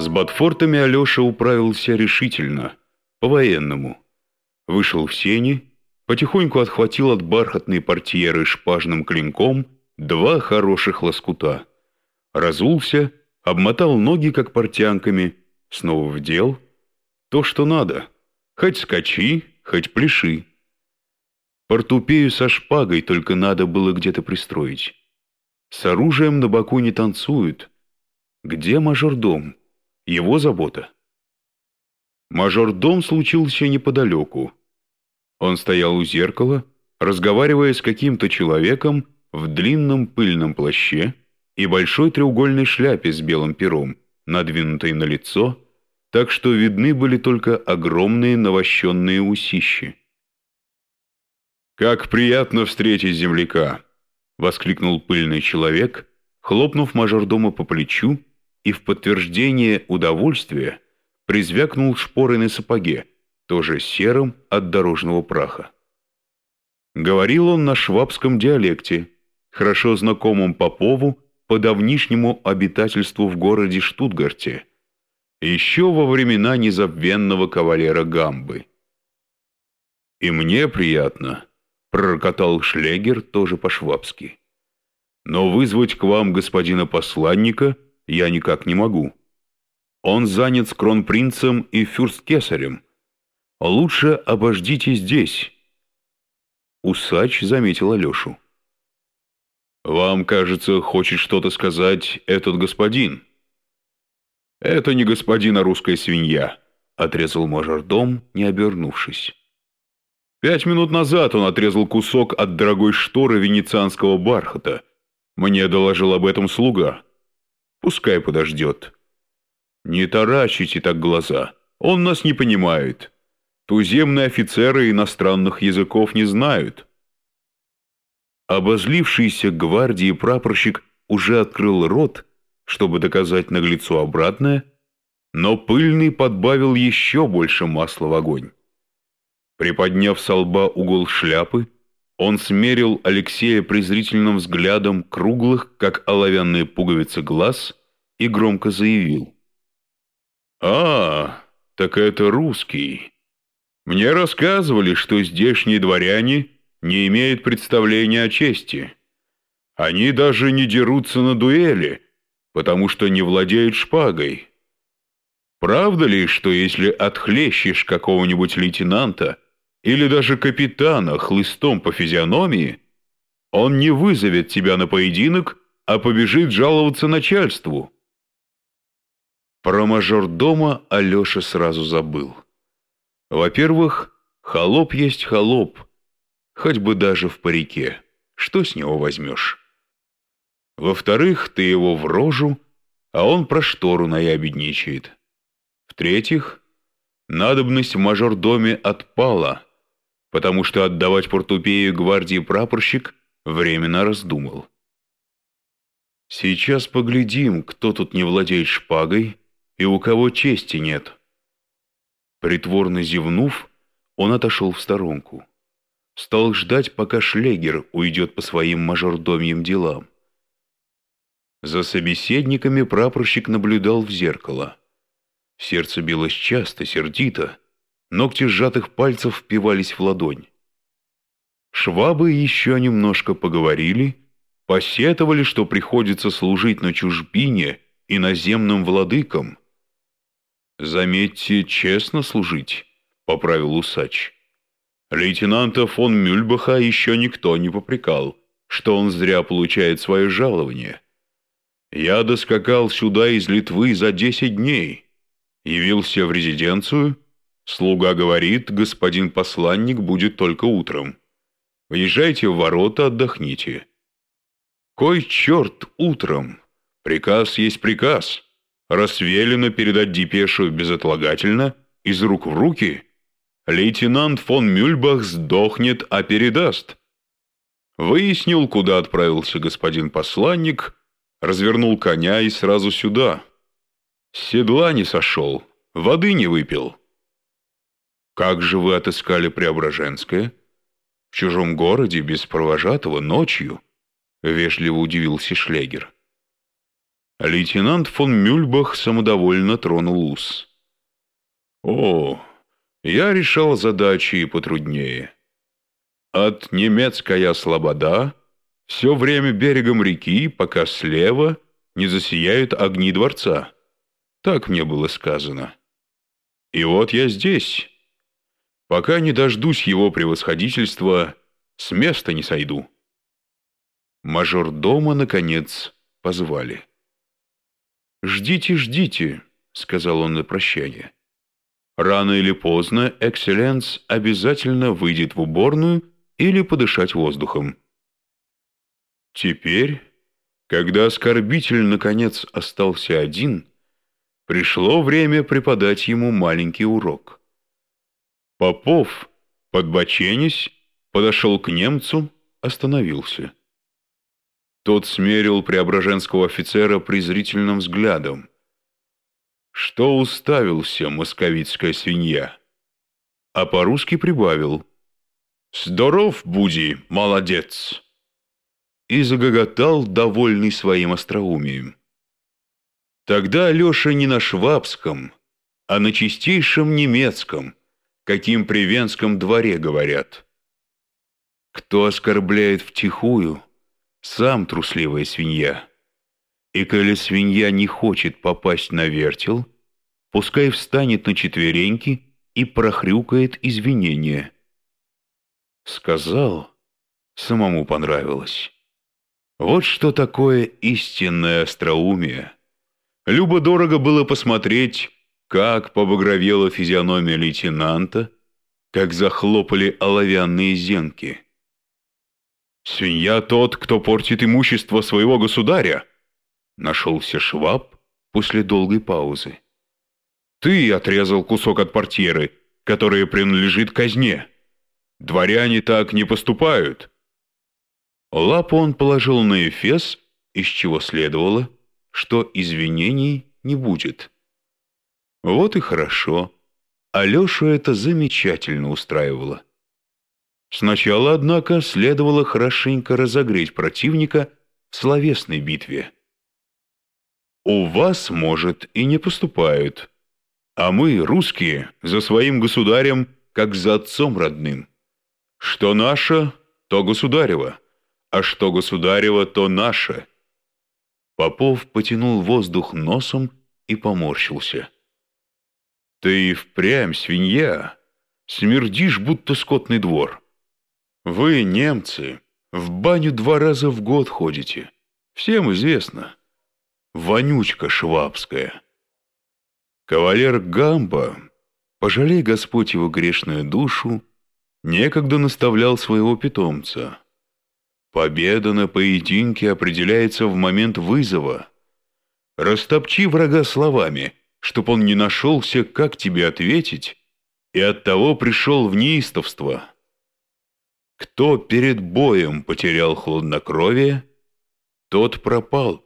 С Ботфортами Алеша управился решительно, по-военному. Вышел в сени, потихоньку отхватил от бархатной портьеры шпажным клинком два хороших лоскута. Разулся, обмотал ноги, как портянками, снова вдел. То, что надо. Хоть скачи, хоть пляши. Портупею со шпагой только надо было где-то пристроить. С оружием на боку не танцуют. Где мажордом? Его забота. Мажордом случился неподалеку. Он стоял у зеркала, разговаривая с каким-то человеком в длинном пыльном плаще и большой треугольной шляпе с белым пером, надвинутой на лицо, так что видны были только огромные навощенные усищи. «Как приятно встретить земляка!» — воскликнул пыльный человек, хлопнув мажордома по плечу, и в подтверждение удовольствия призвякнул шпоры на сапоге, тоже серым от дорожного праха. Говорил он на швабском диалекте, хорошо знакомом Попову по давнишнему обитательству в городе Штутгарте, еще во времена незабвенного кавалера Гамбы. «И мне приятно», — пророкотал Шлегер тоже по-швабски. «Но вызвать к вам господина посланника я никак не могу. Он занят с кронпринцем и фюрсткесарем. Лучше обождите здесь». Усач заметил Алешу. «Вам, кажется, хочет что-то сказать этот господин». «Это не господин, а русская свинья», — отрезал мажордом, не обернувшись. Пять минут назад он отрезал кусок от дорогой шторы венецианского бархата. Мне доложил об этом слуга. Пускай подождет. Не таращите так глаза. Он нас не понимает. Туземные офицеры иностранных языков не знают. Обозлившийся гвардии прапорщик уже открыл рот, чтобы доказать наглецу обратное, но пыльный подбавил еще больше масла в огонь. Приподняв со лба угол шляпы, он смерил Алексея презрительным взглядом круглых, как оловянные пуговицы, глаз и громко заявил. «А, так это русский. Мне рассказывали, что здешние дворяне не имеют представления о чести. Они даже не дерутся на дуэли, потому что не владеют шпагой. Правда ли, что если отхлещешь какого-нибудь лейтенанта, или даже капитана хлыстом по физиономии, он не вызовет тебя на поединок, а побежит жаловаться начальству. Про мажордома Алеша сразу забыл. Во-первых, холоп есть холоп, хоть бы даже в парике. Что с него возьмешь? Во-вторых, ты его в рожу, а он про штору наябедничает. В-третьих, надобность в мажордоме отпала — потому что отдавать портупею гвардии прапорщик временно раздумал. Сейчас поглядим, кто тут не владеет шпагой и у кого чести нет. Притворно зевнув, он отошел в сторонку. Стал ждать, пока Шлегер уйдет по своим мажордомьим делам. За собеседниками прапорщик наблюдал в зеркало. Сердце билось часто, сердито, Ногти сжатых пальцев впивались в ладонь. Швабы еще немножко поговорили, посетовали, что приходится служить на чужбине иноземным владыкам. «Заметьте, честно служить», — поправил усач. Лейтенанта фон Мюльбаха еще никто не попрекал, что он зря получает свое жалование. Я доскакал сюда из Литвы за десять дней, явился в резиденцию — Слуга говорит, господин посланник будет только утром. Въезжайте в ворота, отдохните. Кой черт утром? Приказ есть приказ. Рассвелено передать депешу безотлагательно, из рук в руки. Лейтенант фон Мюльбах сдохнет, а передаст. Выяснил, куда отправился господин посланник, развернул коня и сразу сюда. С седла не сошел, воды не выпил. «Как же вы отыскали Преображенское?» «В чужом городе, без провожатого, ночью?» — вежливо удивился Шлегер. Лейтенант фон Мюльбах самодовольно тронул ус. «О, я решал задачи и потруднее. От немецкая слобода все время берегом реки, пока слева не засияют огни дворца. Так мне было сказано. И вот я здесь. Пока не дождусь его превосходительства, с места не сойду». Мажор дома, наконец, позвали. «Ждите, ждите», — сказал он на прощание. «Рано или поздно Экселленс обязательно выйдет в уборную или подышать воздухом». Теперь, когда оскорбитель наконец остался один, пришло время преподать ему маленький урок. Попов, подбоченясь, подошел к немцу, остановился. Тот смерил преображенского офицера презрительным взглядом. Что уставился московицкая свинья? А по-русски прибавил. «Здоров, Буди, молодец!» И загоготал, довольный своим остроумием. Тогда Алеша не на швабском, а на чистейшем немецком, каким при венском дворе говорят. Кто оскорбляет втихую, сам трусливая свинья. И коли свинья не хочет попасть на вертел, пускай встанет на четвереньки и прохрюкает извинения. Сказал, самому понравилось. Вот что такое истинное остроумие. Любо-дорого было посмотреть, как побагровела физиономия лейтенанта, как захлопали оловянные зенки. «Свинья тот, кто портит имущество своего государя», — нашелся Шваб после долгой паузы. «Ты отрезал кусок от портьеры, которая принадлежит казне. Дворяне так не поступают». Лапу он положил на эфес, из чего следовало, что извинений не будет. Вот и хорошо. Алешу это замечательно устраивало. Сначала, однако, следовало хорошенько разогреть противника в словесной битве. «У вас, может, и не поступают, а мы, русские, за своим государем, как за отцом родным. Что наше, то государево, а что государево, то наше». Попов потянул воздух носом и поморщился. «Ты впрямь свинья, смердишь, будто скотный двор». Вы, немцы, в баню два раза в год ходите. Всем известно. Вонючка швабская. Кавалер Гамба, пожалей Господь его грешную душу, некогда наставлял своего питомца. Победа на поединке определяется в момент вызова. Растопчи врага словами, чтоб он не нашелся, как тебе ответить, и оттого пришел в неистовство. Кто перед боем потерял хладнокровие, тот пропал.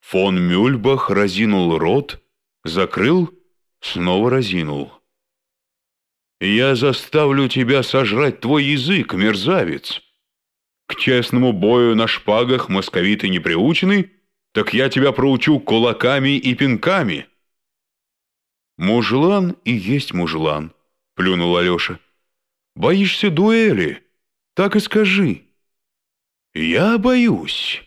Фон Мюльбах разинул рот, закрыл, снова разинул. «Я заставлю тебя сожрать твой язык, мерзавец. К честному бою на шпагах московиты не приучены, так я тебя проучу кулаками и пинками». «Мужлан и есть мужлан», — плюнул Алеша. Боишься дуэли? Так и скажи». «Я боюсь».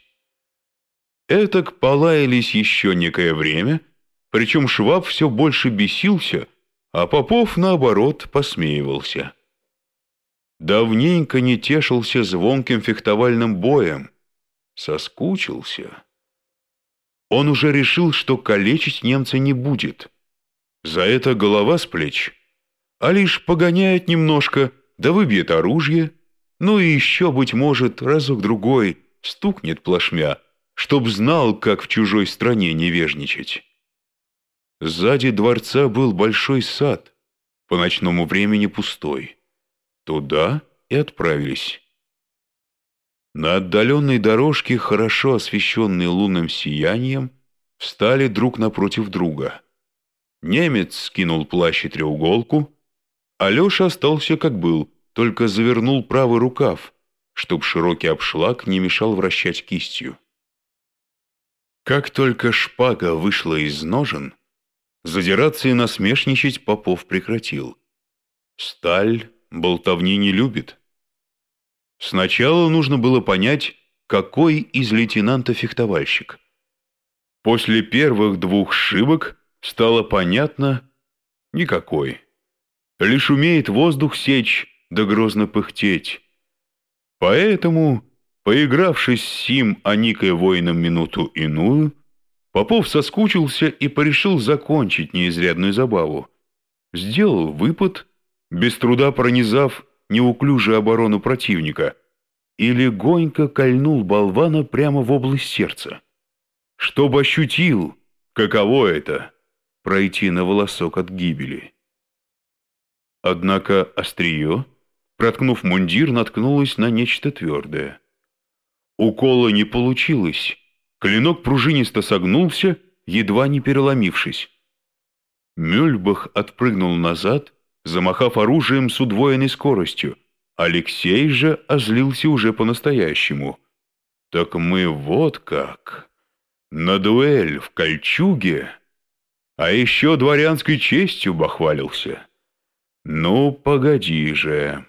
Этак полаялись еще некое время, причем Шваб все больше бесился, а Попов, наоборот, посмеивался. Давненько не тешился звонким фехтовальным боем. Соскучился. Он уже решил, что калечить немца не будет. За это голова с плеч, а лишь погоняет немножко — да выбьет оружие, ну и еще, быть может, разок-другой стукнет плашмя, чтоб знал, как в чужой стране невежничать. Сзади дворца был большой сад, по ночному времени пустой. Туда и отправились. На отдаленной дорожке, хорошо освещенной лунным сиянием, встали друг напротив друга. Немец скинул плащ и треуголку, Алеша остался как был, только завернул правый рукав, чтоб широкий обшлаг не мешал вращать кистью. Как только шпага вышла из ножен, задираться и насмешничать Попов прекратил. Сталь болтовни не любит. Сначала нужно было понять, какой из лейтенанта фехтовальщик. После первых двух шибок стало понятно — никакой. Лишь умеет воздух сечь да грозно пыхтеть. Поэтому, поигравшись с сим Аникой воином минуту иную, Попов соскучился и порешил закончить неизрядную забаву. Сделал выпад, без труда пронизав неуклюжую оборону противника, и легонько кольнул болвана прямо в область сердца. Чтобы ощутил, каково это — пройти на волосок от гибели. Однако острие, проткнув мундир, наткнулось на нечто твердое. Укола не получилось, клинок пружинисто согнулся, едва не переломившись. Мюльбах отпрыгнул назад, замахав оружием с удвоенной скоростью. Алексей же озлился уже по-настоящему. «Так мы вот как! На дуэль в кольчуге! А еще дворянской честью бахвалился!» «Ну, погоди же!»